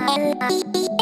Bye.